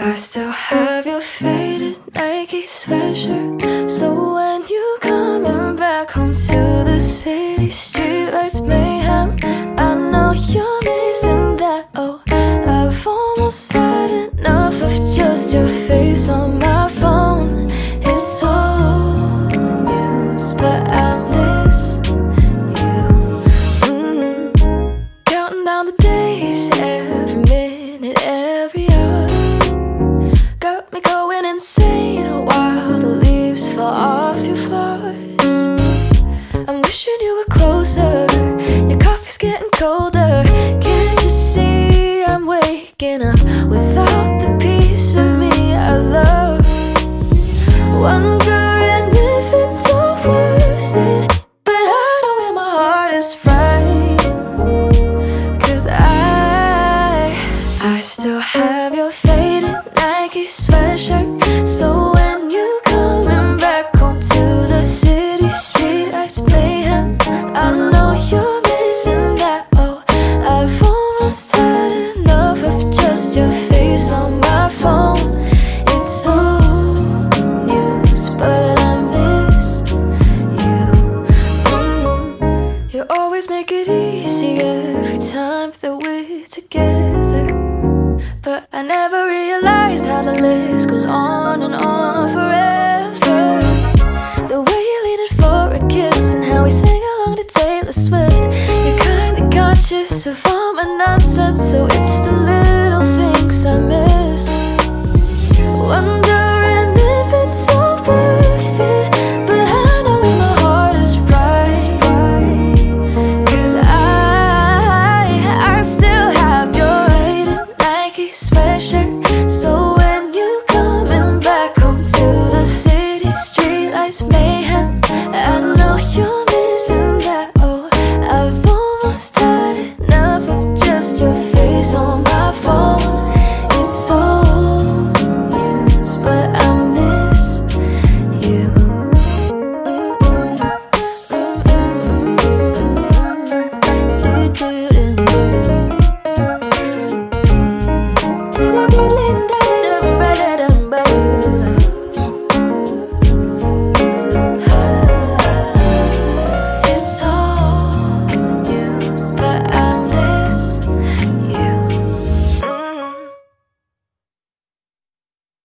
I still have your faded Nike sweatshirt. So when you coming back home to the city, streetlights mayhem. I know you're missing that. Oh, I've almost had enough of just your face on my phone. It's old news, but I waking up without the piece of me I love? Wondering if it's all worth it. But I know where my heart is right. Cause I, I still have your faded Nike sweatshirt. Always make it easy every time that we're together. But I never realized how the list goes on and on forever. The way you leaned for a kiss and how we sang along to Taylor Swift. You're kinda conscious of all my nonsense, so it's the little things I miss. I know you